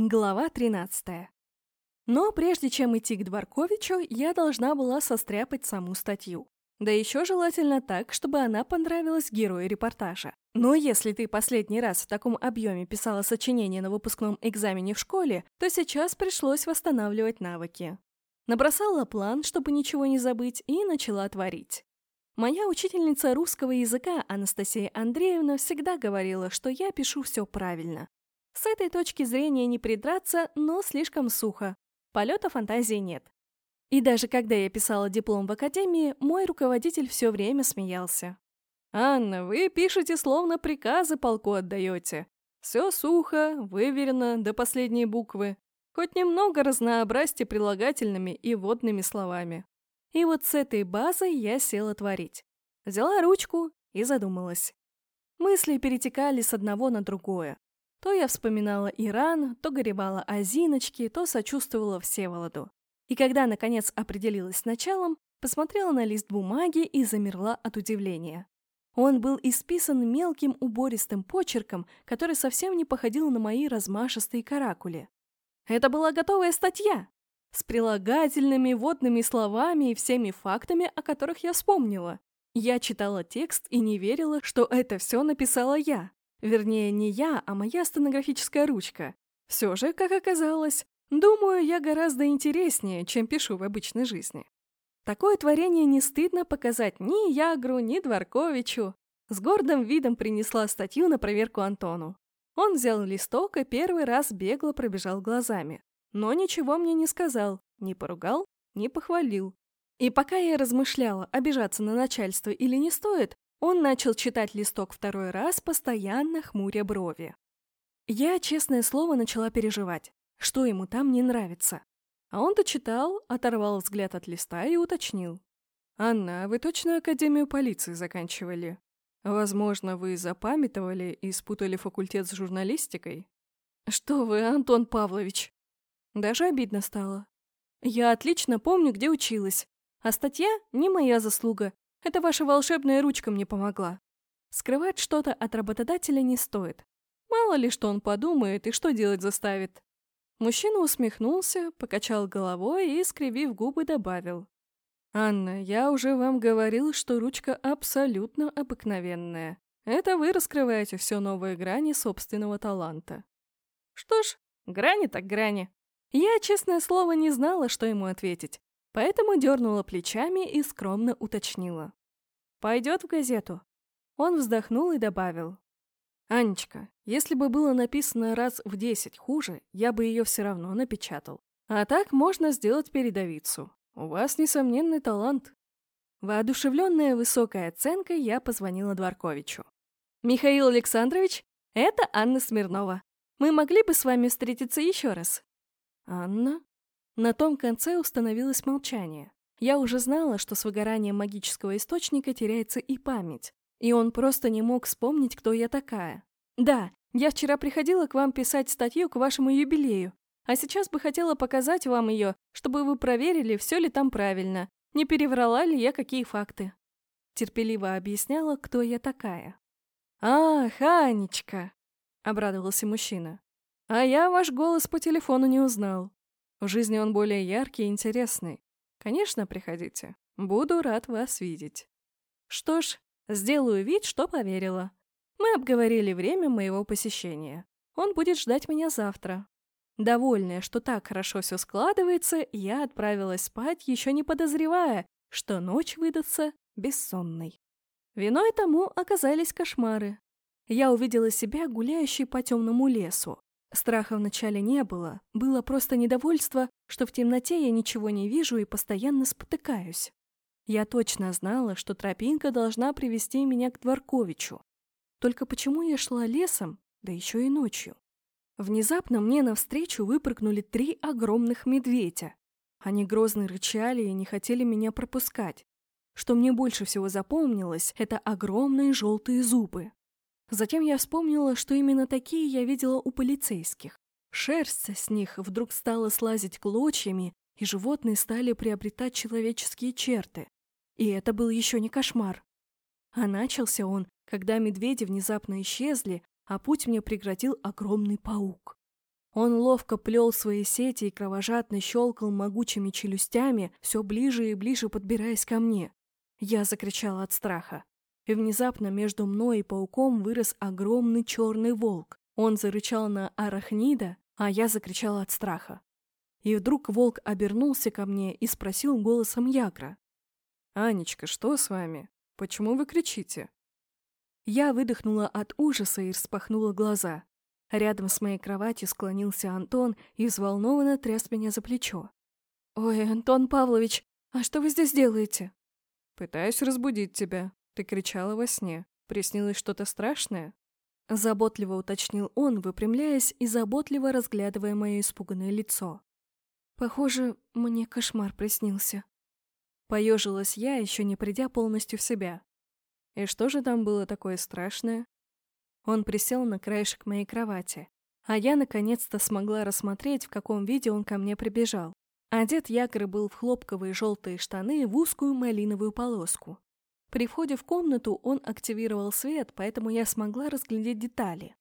Глава 13. Но прежде чем идти к Дворковичу, я должна была состряпать саму статью. Да еще желательно так, чтобы она понравилась герою репортажа. Но если ты последний раз в таком объеме писала сочинение на выпускном экзамене в школе, то сейчас пришлось восстанавливать навыки. Набросала план, чтобы ничего не забыть, и начала творить. Моя учительница русского языка Анастасия Андреевна всегда говорила, что я пишу все правильно. С этой точки зрения не придраться, но слишком сухо. Полета фантазии нет. И даже когда я писала диплом в академии, мой руководитель все время смеялся. «Анна, вы пишете, словно приказы полку отдаете. Все сухо, выверено до последней буквы. Хоть немного разнообразьте прилагательными и водными словами». И вот с этой базой я села творить. Взяла ручку и задумалась. Мысли перетекали с одного на другое. То я вспоминала Иран, то горевала о Зиночке, то сочувствовала Всеволоду. И когда, наконец, определилась с началом, посмотрела на лист бумаги и замерла от удивления. Он был исписан мелким убористым почерком, который совсем не походил на мои размашистые каракули. Это была готовая статья с прилагательными, водными словами и всеми фактами, о которых я вспомнила. Я читала текст и не верила, что это все написала я. Вернее, не я, а моя стенографическая ручка. Все же, как оказалось, думаю, я гораздо интереснее, чем пишу в обычной жизни. Такое творение не стыдно показать ни Ягру, ни Дворковичу. С гордым видом принесла статью на проверку Антону. Он взял листок и первый раз бегло пробежал глазами. Но ничего мне не сказал, не поругал, не похвалил. И пока я размышляла, обижаться на начальство или не стоит, он начал читать листок второй раз, постоянно хмуря брови. Я, честное слово, начала переживать, что ему там не нравится. А он дочитал, оторвал взгляд от листа и уточнил. «Анна, вы точно Академию полиции заканчивали? Возможно, вы запамятовали и спутали факультет с журналистикой?» «Что вы, Антон Павлович?» Даже обидно стало. Я отлично помню, где училась. А статья не моя заслуга, это ваша волшебная ручка мне помогла. Скрывать что-то от работодателя не стоит. Мало ли, что он подумает и что делать заставит. Мужчина усмехнулся, покачал головой и, скривив губы, добавил. «Анна, я уже вам говорил, что ручка абсолютно обыкновенная. Это вы раскрываете все новые грани собственного таланта». Что ж, грани так грани. Я, честное слово, не знала, что ему ответить. Поэтому дернула плечами и скромно уточнила. «Пойдет в газету?» Он вздохнул и добавил. «Анечка, если бы было написано раз в десять хуже, я бы ее все равно напечатал. А так можно сделать передовицу. У вас несомненный талант». Воодушевленная высокой оценкой, я позвонила Дворковичу. «Михаил Александрович, это Анна Смирнова. Мы могли бы с вами встретиться еще раз?» «Анна?» На том конце установилось молчание. Я уже знала, что с выгоранием магического источника теряется и память, и он просто не мог вспомнить, кто я такая. Да, я вчера приходила к вам писать статью к вашему юбилею, а сейчас бы хотела показать вам ее, чтобы вы проверили, все ли там правильно, не переврала ли я какие факты. Терпеливо объясняла, кто я такая. «Ах, Анечка!» — обрадовался мужчина. «А я ваш голос по телефону не узнал. В жизни он более яркий и интересный. Конечно, приходите. Буду рад вас видеть. Что ж, сделаю вид, что поверила. Мы обговорили время моего посещения. Он будет ждать меня завтра. Довольная, что так хорошо все складывается, я отправилась спать, еще не подозревая, что ночь выдастся бессонной. Виной тому оказались кошмары. Я увидела себя гуляющей по темному лесу. Страха вначале не было, было просто недовольство, что в темноте я ничего не вижу и постоянно спотыкаюсь. Я точно знала, что тропинка должна привести меня к Дворковичу. Только почему я шла лесом, да еще и ночью? Внезапно мне навстречу выпрыгнули три огромных медведя. Они грозно рычали и не хотели меня пропускать. Что мне больше всего запомнилось, это огромные желтые зубы. Затем я вспомнила, что именно такие я видела у полицейских. Шерсть с них вдруг стала слазить клочьями, и животные стали приобретать человеческие черты. И это был еще не кошмар. А начался он, когда медведи внезапно исчезли, а путь мне преградил огромный паук. Он ловко плел свои сети и кровожадно щелкал могучими челюстями, все ближе и ближе подбираясь ко мне. Я закричала от страха. И внезапно между мной и пауком вырос огромный черный волк. Он зарычал на арахнида, а я закричала от страха. И вдруг волк обернулся ко мне и спросил голосом Ягра. «Анечка, что с вами? Почему вы кричите?» Я выдохнула от ужаса и распахнула глаза. Рядом с моей кроватью склонился Антон и взволнованно тряс меня за плечо. «Ой, Антон Павлович, а что вы здесь делаете?» «Пытаюсь разбудить тебя. Ты кричала во сне. Приснилось что-то страшное?» Заботливо уточнил он, выпрямляясь и заботливо разглядывая мое испуганное лицо. «Похоже, мне кошмар приснился». Поежилась я, еще не придя полностью в себя. «И что же там было такое страшное?» Он присел на краешек моей кровати, а я наконец-то смогла рассмотреть, в каком виде он ко мне прибежал. Одет якорь был в хлопковые желтые штаны в узкую малиновую полоску. При входе в комнату он активировал свет, поэтому я смогла разглядеть детали.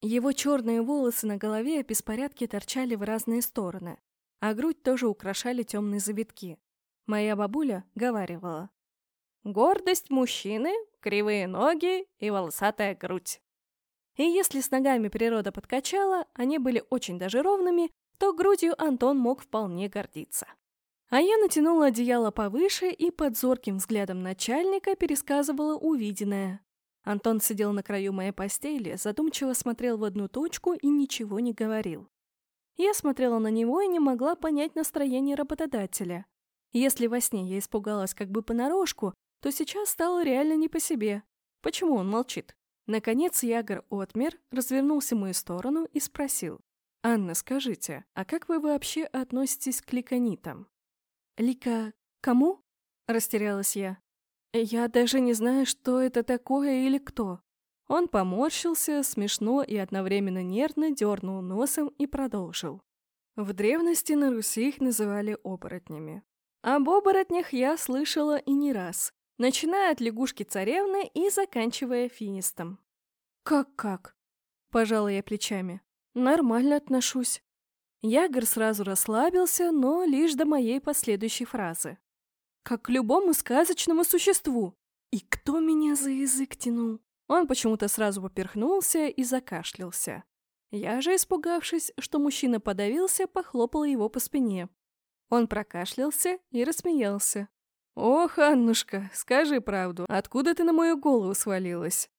Его черные волосы на голове в беспорядке торчали в разные стороны, а грудь тоже украшали темные завитки. Моя бабуля говаривала. «Гордость мужчины, кривые ноги и волосатая грудь». И если с ногами природа подкачала, они были очень даже ровными, то грудью Антон мог вполне гордиться. А я натянула одеяло повыше и под зорким взглядом начальника пересказывала увиденное. Антон сидел на краю моей постели, задумчиво смотрел в одну точку и ничего не говорил. Я смотрела на него и не могла понять настроение работодателя. Если во сне я испугалась как бы понарошку, то сейчас стало реально не по себе. Почему он молчит? Наконец Ягор отмер, развернулся в мою сторону и спросил. «Анна, скажите, а как вы вообще относитесь к ликонитам?» «Лика... кому?» – растерялась я. «Я даже не знаю, что это такое или кто». Он поморщился, смешно и одновременно нервно дернул носом и продолжил. В древности на Руси их называли оборотнями. Об оборотнях я слышала и не раз, начиная от лягушки-царевны и заканчивая финистом. «Как-как?» – пожала я плечами. «Нормально отношусь». Ягор сразу расслабился, но лишь до моей последующей фразы. «Как к любому сказочному существу!» И кто меня за язык тянул? Он почему-то сразу поперхнулся и закашлялся. Я же, испугавшись, что мужчина подавился, похлопала его по спине. Он прокашлялся и рассмеялся. «Ох, Аннушка, скажи правду, откуда ты на мою голову свалилась?»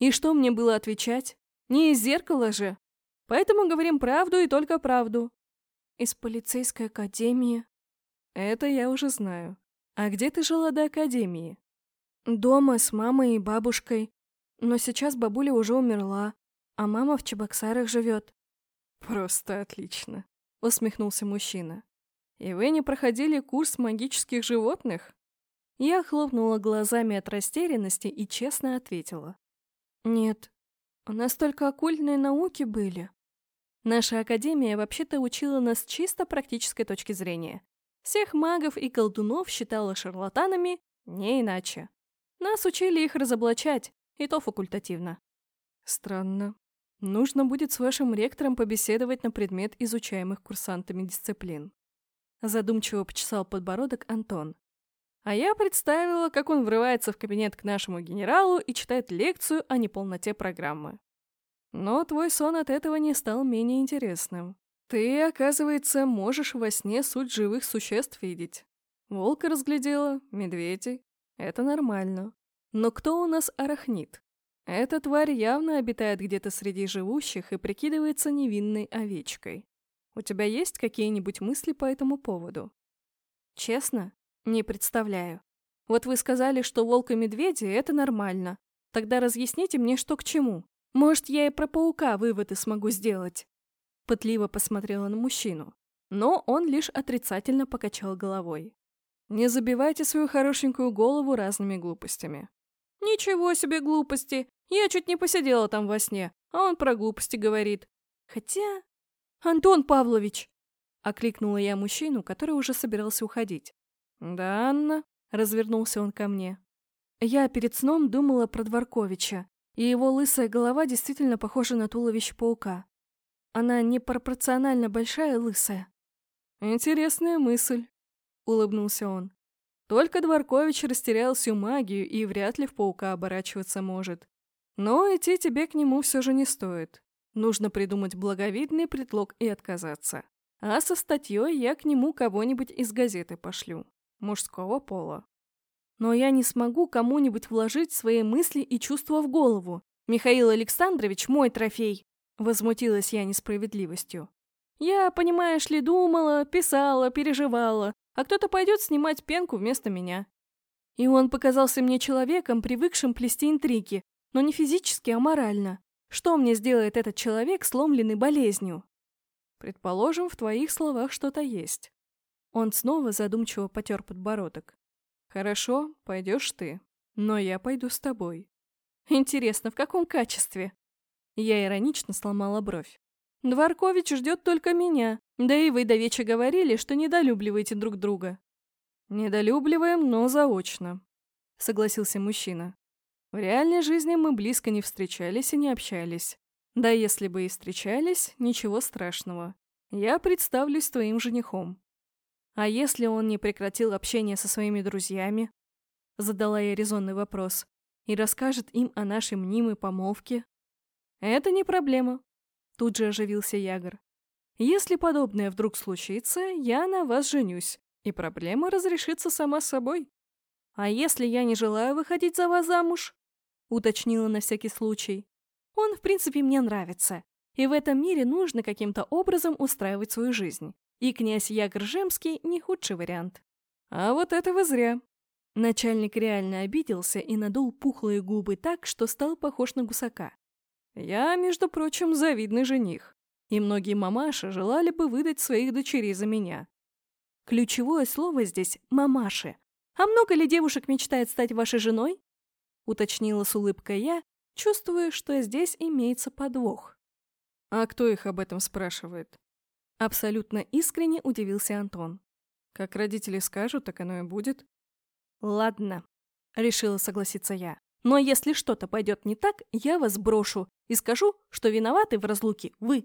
И что мне было отвечать? Не из зеркала же. Поэтому говорим правду и только правду. Из полицейской академии. Это я уже знаю. А где ты жила до академии? Дома с мамой и бабушкой. Но сейчас бабуля уже умерла, а мама в Чебоксарах живет. Просто отлично, усмехнулся мужчина. И вы не проходили курс магических животных? Я хлопнула глазами от растерянности и честно ответила. «Нет, у нас только оккультные науки были». Наша академия вообще-то учила нас чисто практической точки зрения. Всех магов и колдунов считала шарлатанами, не иначе. Нас учили их разоблачать, и то факультативно. Странно. Нужно будет с вашим ректором побеседовать на предмет изучаемых курсантами дисциплин. Задумчиво почесал подбородок Антон. А я представила, как он врывается в кабинет к нашему генералу и читает лекцию о неполноте программы. Но твой сон от этого не стал менее интересным. Ты, оказывается, можешь во сне суть живых существ видеть. Волка разглядела, медведей. Это нормально. Но кто у нас арахнит? Эта тварь явно обитает где-то среди живущих и прикидывается невинной овечкой. У тебя есть какие-нибудь мысли по этому поводу? Честно, не представляю. Вот вы сказали, что волк и медведи — это нормально. Тогда разъясните мне, что к чему. Может, я и про паука выводы смогу сделать. Пытливо посмотрела на мужчину. Но он лишь отрицательно покачал головой. Не забивайте свою хорошенькую голову разными глупостями. Ничего себе глупости! Я чуть не посидела там во сне, а он про глупости говорит. Хотя... Антон Павлович! Окликнула я мужчину, который уже собирался уходить. «Да, Анна?» — развернулся он ко мне. Я перед сном думала про Дворковича, и его лысая голова действительно похожа на туловище паука. Она непропорционально большая лысая. Интересная мысль, улыбнулся он. Только Дворкович растерял всю магию и вряд ли в паука оборачиваться может. Но идти тебе к нему все же не стоит. Нужно придумать благовидный предлог и отказаться. А со статьей я к нему кого-нибудь из газеты пошлю. Мужского пола. Но я не смогу кому-нибудь вложить свои мысли и чувства в голову. Михаил Александрович мой трофей. Возмутилась я несправедливостью. Я, понимаешь ли, думала, писала, переживала, а кто-то пойдет снимать пенку вместо меня. И он показался мне человеком, привыкшим плести интриги, но не физически, а морально. Что мне сделает этот человек, сломленный болезнью? Предположим, в твоих словах что-то есть. Он снова задумчиво потер подбородок. Хорошо, пойдешь ты, но я пойду с тобой. Интересно, в каком качестве? Я иронично сломала бровь. Дворкович ждет только меня. Да и вы до вечера говорили, что недолюбливаете друг друга. Недолюбливаем, но заочно, согласился мужчина. В реальной жизни мы близко не встречались и не общались. Да если бы и встречались, ничего страшного. Я представлюсь твоим женихом. А если он не прекратил общение со своими друзьями? Задала я резонный вопрос. И расскажет им о нашей мнимой помолвке? Это не проблема. Тут же оживился Ягор. Если подобное вдруг случится, я на вас женюсь, и проблема разрешится сама собой. А если я не желаю выходить за вас замуж? Уточнила на всякий случай. Он, в принципе, мне нравится. И в этом мире нужно каким-то образом устраивать свою жизнь. И князь Ягор Жемский не худший вариант. А вот этого зря. Начальник реально обиделся и надул пухлые губы так, что стал похож на гусака. Я, между прочим, завидный жених, и многие мамаши желали бы выдать своих дочерей за меня. Ключевое слово здесь «мамаши». А много ли девушек мечтает стать вашей женой? Уточнила с улыбкой я, чувствуя, что здесь имеется подвох. А кто их об этом спрашивает? Абсолютно искренне удивился Антон. Как родители скажут, так оно и будет. Ладно, решила согласиться я. Но если что-то пойдет не так, я вас брошу и скажу, что виноваты в разлуке вы.